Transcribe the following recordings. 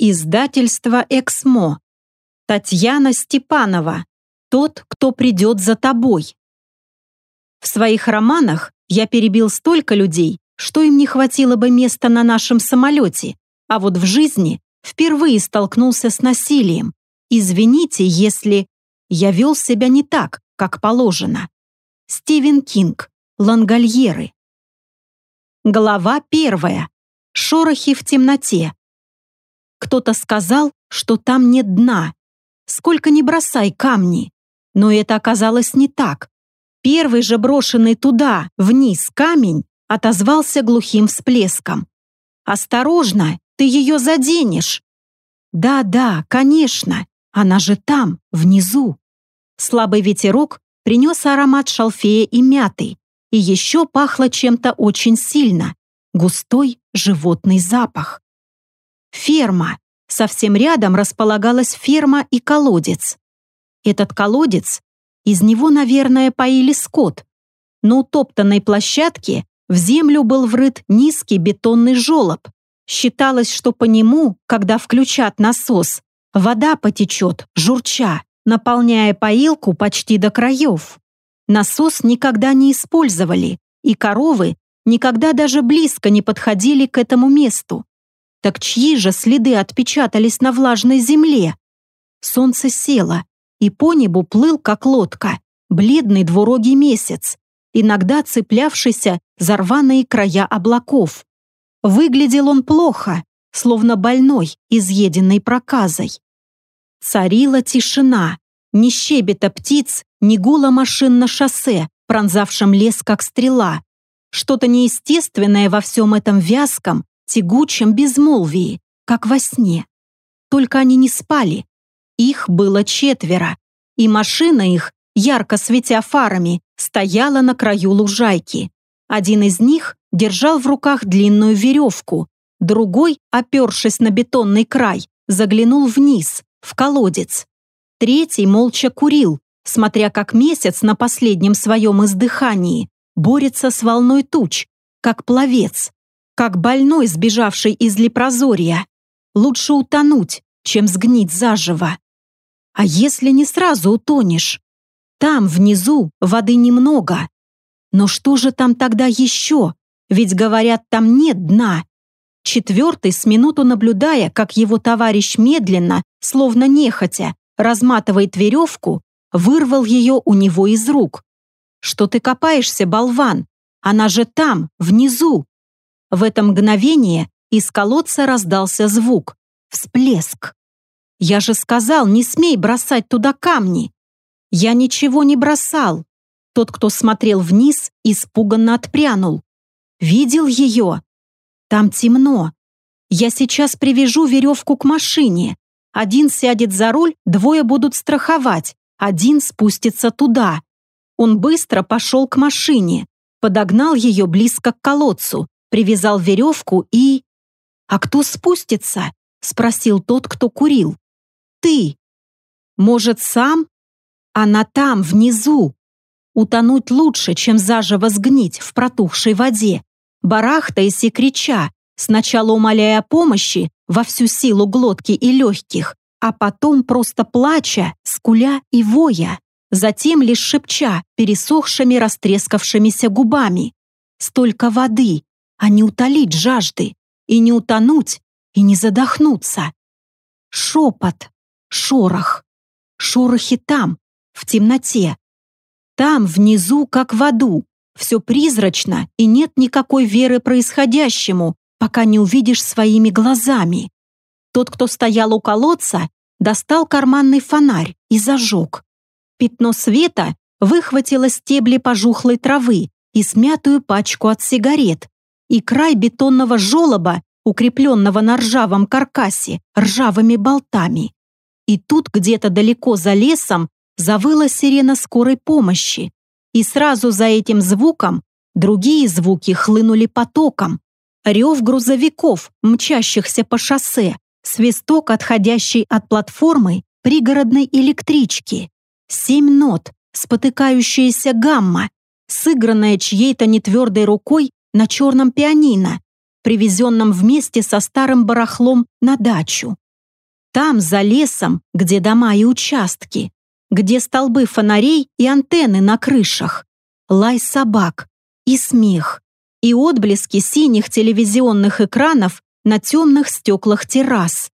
Издательство «Эксмо». Татьяна Степанова. «Тот, кто придет за тобой». В своих романах я перебил столько людей, что им не хватило бы места на нашем самолете, а вот в жизни впервые столкнулся с насилием. Извините, если я вел себя не так, как положено. Стивен Кинг. Лангольеры. Глава первая. Шорохи в темноте. Кто-то сказал, что там нет дна. Сколько ни бросай камни. Но это оказалось не так. Первый же брошенный туда, вниз камень, отозвался глухим всплеском. «Осторожно, ты ее заденешь!» «Да-да, конечно, она же там, внизу!» Слабый ветерок принес аромат шалфея и мяты, и еще пахло чем-то очень сильно, густой животный запах. Ферма. Совсем рядом располагалась ферма и колодец. Этот колодец, из него, наверное, поили скот. На утоптанной площадке в землю был врыт низкий бетонный желоб. Считалось, что по нему, когда включат насос, вода потечет, журча, наполняя поилку почти до краев. Насос никогда не использовали, и коровы никогда даже близко не подходили к этому месту. Так чьи же следы отпечатались на влажной земле? Солнце село, и по небу плыл, как лодка, бледный двурогий месяц, иногда цеплявшийся за рваные края облаков. Выглядел он плохо, словно больной, изъеденный проказой. Царила тишина, ни щебета птиц, ни гула машин на шоссе, пронзавшем лес, как стрела. Что-то неестественное во всем этом вязком, тягучем безмолвии, как во сне. Только они не спали. Их было четверо, и машина их, ярко светя фарами, стояла на краю лужайки. Один из них держал в руках длинную веревку, другой, опершись на бетонный край, заглянул вниз, в колодец. Третий молча курил, смотря как месяц на последнем своем издыхании борется с волной туч, как пловец, как больной, сбежавший из лепрозория. Лучше утонуть, чем сгнить заживо. А если не сразу утонешь? Там, внизу, воды немного. Но что же там тогда еще? Ведь, говорят, там нет дна. Четвертый, с минуту наблюдая, как его товарищ медленно, словно нехотя, разматывает веревку, вырвал ее у него из рук. «Что ты копаешься, болван? Она же там, внизу!» В это мгновение из колодца раздался звук. Всплеск. «Я же сказал, не смей бросать туда камни!» «Я ничего не бросал!» Тот, кто смотрел вниз, испуганно отпрянул. «Видел ее?» «Там темно. Я сейчас привяжу веревку к машине. Один сядет за руль, двое будут страховать, один спустится туда». Он быстро пошел к машине, подогнал ее близко к колодцу, привязал веревку и... «А кто спустится?» — спросил тот, кто курил. «Ты. Может, сам? Она там, внизу. Утонуть лучше, чем заживо сгнить в протухшей воде, барахтаясь и крича, сначала умоляя помощи во всю силу глотки и легких, а потом просто плача, скуля и воя, затем лишь шепча пересохшими растрескавшимися губами. Столько воды, а не утолить жажды, и не утонуть, и не задохнуться. Шепот, шорох, шорохи там, в темноте. Там, внизу, как в аду, все призрачно, и нет никакой веры происходящему, пока не увидишь своими глазами. Тот, кто стоял у колодца, достал карманный фонарь и зажег. Пятно света выхватило стебли пожухлой травы и смятую пачку от сигарет, и край бетонного желоба, укрепленного на ржавом каркасе, ржавыми болтами. И тут где-то далеко за лесом завыла сирена скорой помощи, и сразу за этим звуком другие звуки хлынули потоком. Рев грузовиков, мчащихся по шоссе, свисток, отходящий от платформы пригородной электрички, семь нот, спотыкающаяся гамма, сыгранная чьей-то нетвердой рукой на черном пианино, привезенном вместе со старым барахлом на дачу. Там, за лесом, где дома и участки, где столбы фонарей и антенны на крышах, лай собак и смех, и отблески синих телевизионных экранов на темных стеклах террас.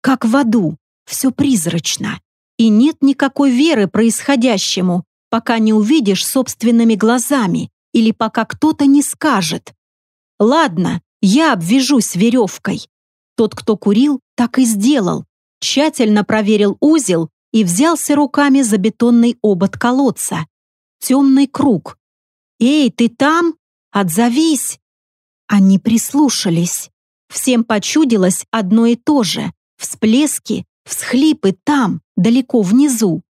Как в аду, все призрачно, и нет никакой веры происходящему, пока не увидишь собственными глазами или пока кто-то не скажет. Ладно, я обвяжусь веревкой. Тот, кто курил, так и сделал. Тщательно проверил узел и взялся руками за бетонный обод колодца. Темный круг. «Эй, ты там? Отзовись!» Они прислушались. Всем почудилось одно и то же. Всплески, всхлипы там, далеко внизу.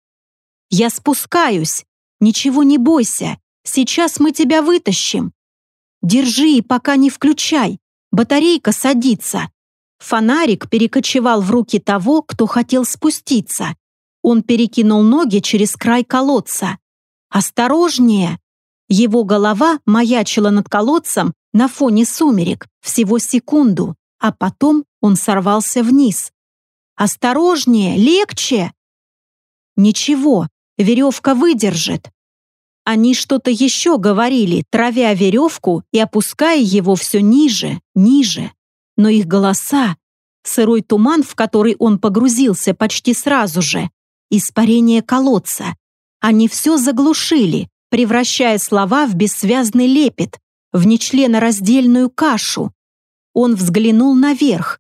«Я спускаюсь. Ничего не бойся. Сейчас мы тебя вытащим. Держи, пока не включай. Батарейка садится. Фонарик перекочевал в руки того, кто хотел спуститься. Он перекинул ноги через край колодца. «Осторожнее!» Его голова маячила над колодцем на фоне сумерек всего секунду, а потом он сорвался вниз. «Осторожнее! Легче!» «Ничего, веревка выдержит!» Они что-то еще говорили, травя веревку и опуская его все ниже, ниже. Но их голоса, сырой туман, в который он погрузился почти сразу же, испарение колодца, они все заглушили, превращая слова в бессвязный лепет, в нечленораздельную кашу. Он взглянул наверх.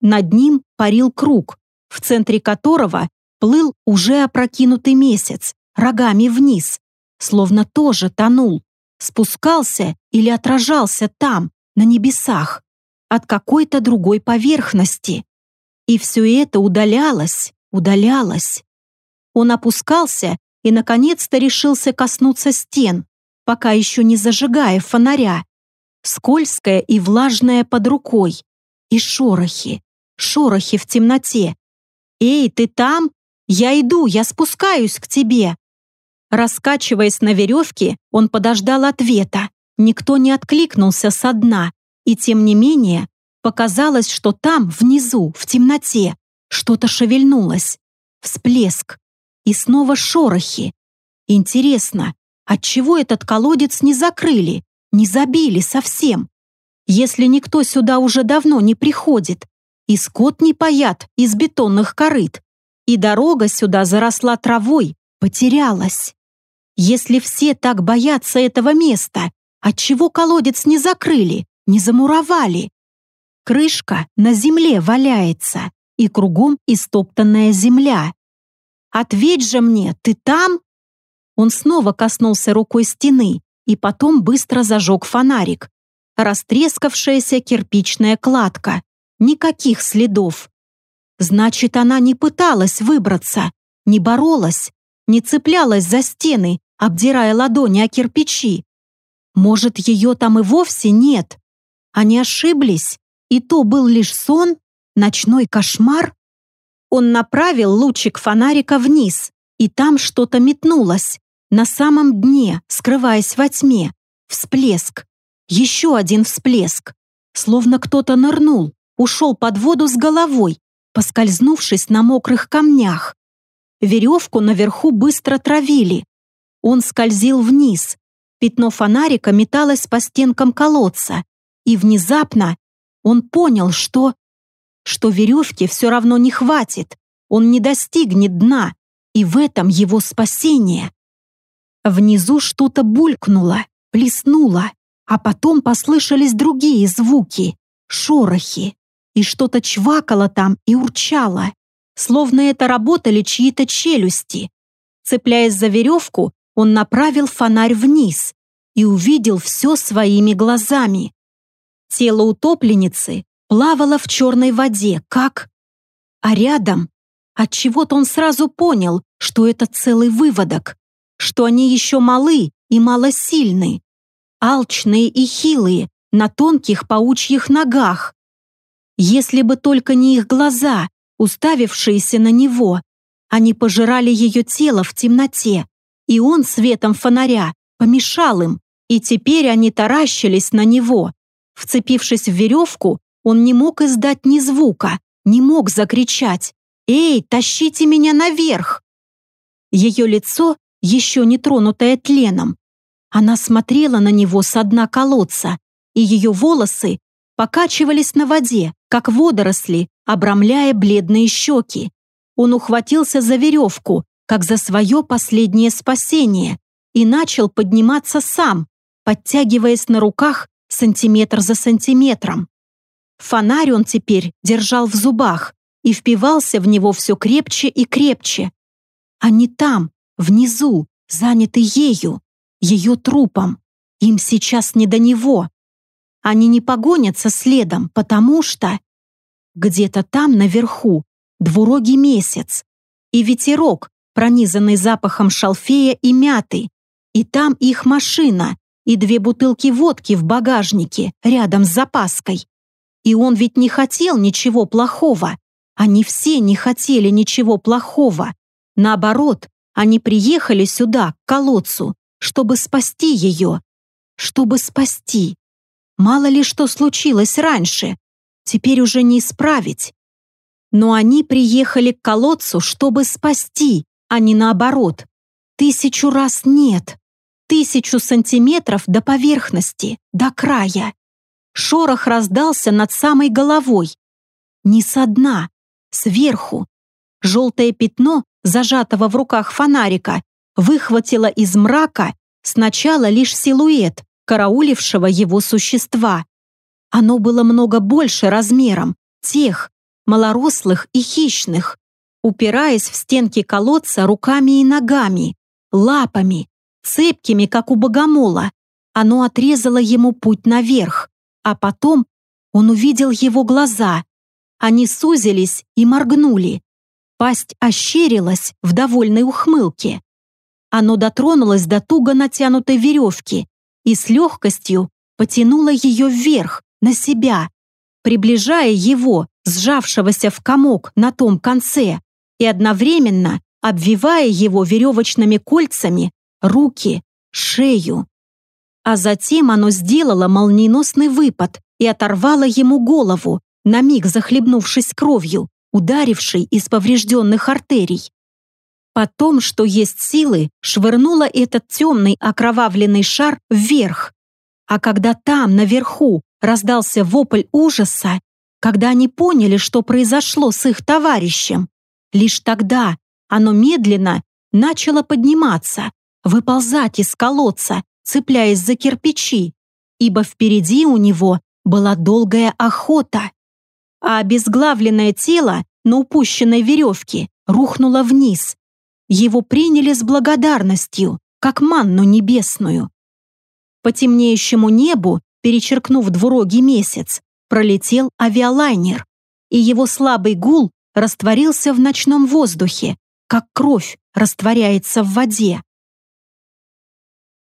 Над ним парил круг, в центре которого плыл уже опрокинутый месяц, рогами вниз, словно тоже тонул, спускался или отражался там, на небесах, от какой-то другой поверхности. И все это удалялось, удалялось. Он опускался и, наконец-то, решился коснуться стен, пока еще не зажигая фонаря. Скользкая и влажная под рукой. И шорохи, шорохи в темноте. «Эй, ты там? Я иду, я спускаюсь к тебе!» Раскачиваясь на веревке, он подождал ответа. Никто не откликнулся со дна, и тем не менее показалось, что там, внизу, в темноте, что-то шевельнулось. Всплеск. И снова шорохи. Интересно, отчего этот колодец не закрыли, не забили совсем? Если никто сюда уже давно не приходит, и скот не паят из бетонных корыт, и дорога сюда заросла травой, потерялась. Если все так боятся этого места, отчего колодец не закрыли, не замуровали? Крышка на земле валяется, и кругом истоптанная земля. «Ответь же мне, ты там?» Он снова коснулся рукой стены и потом быстро зажег фонарик. Растрескавшаяся кирпичная кладка. Никаких следов. Значит, она не пыталась выбраться, не боролась, не цеплялась за стены, обдирая ладони о кирпичи. Может, ее там и вовсе нет? Они ошиблись, и то был лишь сон, ночной кошмар? Он направил лучик фонарика вниз, и там что-то метнулось. На самом дне, скрываясь во тьме. Всплеск. Еще один всплеск. Словно кто-то нырнул, ушел под воду с головой, поскользнувшись на мокрых камнях. Веревку наверху быстро травили, он скользил вниз. Пятно фонарика металось по стенкам колодца. И внезапно он понял, что... Что веревки все равно не хватит. Он не достигнет дна. И в этом его спасение. Внизу что-то булькнуло, плеснуло, а потом послышались другие звуки, шорохи, и что-то чвакало там и урчало, словно это работали чьи-то челюсти. Цепляясь за веревку, он направил фонарь вниз и увидел все своими глазами. Тело утопленницы плавало в черной воде, как... А рядом от чего то он сразу понял, что это целый выводок, что они еще малы и малосильны, алчные и хилые, на тонких паучьих ногах. Если бы только не их глаза, уставившиеся на него, они пожирали ее тело в темноте, и он светом фонаря помешал им, и теперь они таращились на него. Вцепившись в веревку, он не мог издать ни звука, не мог закричать «Эй, тащите меня наверх!». Ее лицо, еще не тронутое тленом, она смотрела на него с дна колодца, и ее волосы покачивались на воде, как водоросли, обрамляя бледные щеки. Он ухватился за веревку, как за свое последнее спасение, и начал подниматься сам, подтягиваясь на руках сантиметр за сантиметром. Фонарь он теперь держал в зубах и впивался в него все крепче и крепче. Они там, внизу, заняты ею, ее трупом. Им сейчас не до него. Они не погонятся следом, потому что... Где-то там, наверху, двурогий месяц. И ветерок, пронизанный запахом шалфея и мяты. И там их машина, и две бутылки водки в багажнике, рядом с запаской. И он ведь не хотел ничего плохого. Они все не хотели ничего плохого. Наоборот, они приехали сюда, к колодцу, чтобы спасти ее. Чтобы спасти. Мало ли что случилось раньше. Теперь уже не исправить. Но они приехали к колодцу, чтобы спасти, а не наоборот. Тысячу раз нет. Тысячу сантиметров до поверхности, до края. Шорох раздался над самой головой. Не со дна, сверху. Желтое пятно, зажатого в руках фонарика, выхватило из мрака сначала лишь силуэт караулившего его существа. Оно было много больше размером, тех, малорослых и хищных, упираясь в стенки колодца руками и ногами, лапами, цепкими, как у богомола. Оно отрезало ему путь наверх, а потом он увидел его глаза. Они сузились и моргнули. Пасть ощерилась в довольной ухмылке. Оно дотронулось до туго натянутой веревки и с легкостью потянуло ее вверх, на себя, приближая его, сжавшегося в комок на том конце, и одновременно обвивая его веревочными кольцами руки, шею. А затем оно сделало молниеносный выпад и оторвало ему голову, на миг захлебнувшись кровью, ударившей из поврежденных артерий. Потом, что есть силы, швырнула этот темный окровавленный шар вверх. А когда там, наверху, раздался вопль ужаса, когда они поняли, что произошло с их товарищем, лишь тогда оно медленно начало подниматься, выползать из колодца, цепляясь за кирпичи, ибо впереди у него была долгая охота. А обезглавленное тело на упущенной веревке рухнуло вниз, его приняли с благодарностью, как манну небесную. По темнеющему небу, перечеркнув двурогий месяц, пролетел авиалайнер, и его слабый гул растворился в ночном воздухе, как кровь растворяется в воде.